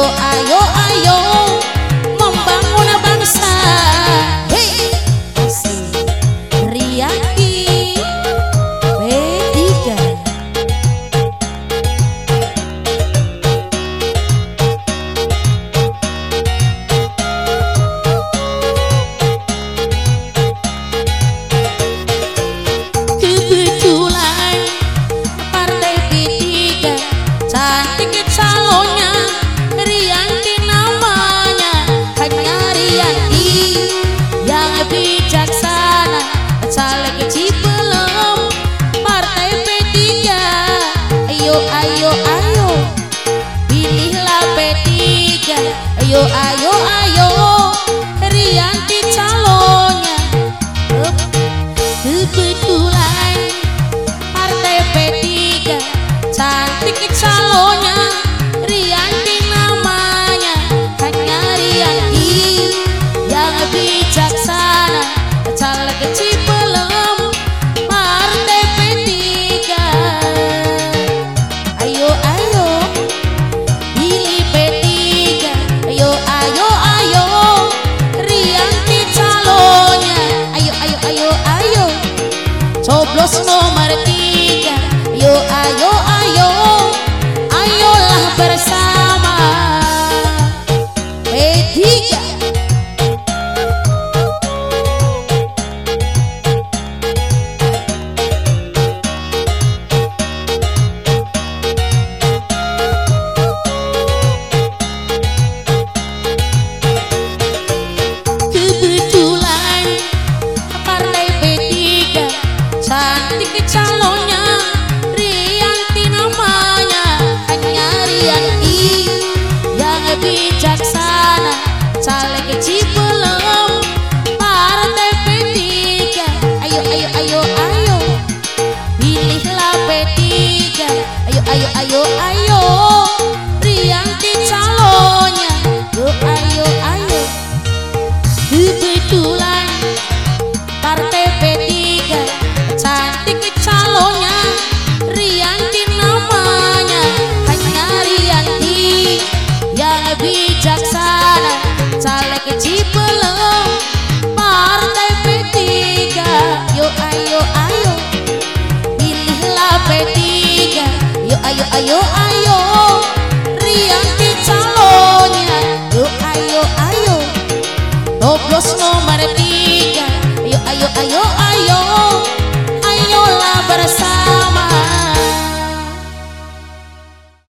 yo ayo ayo. Los no Martín. Ayo Ayolah bersama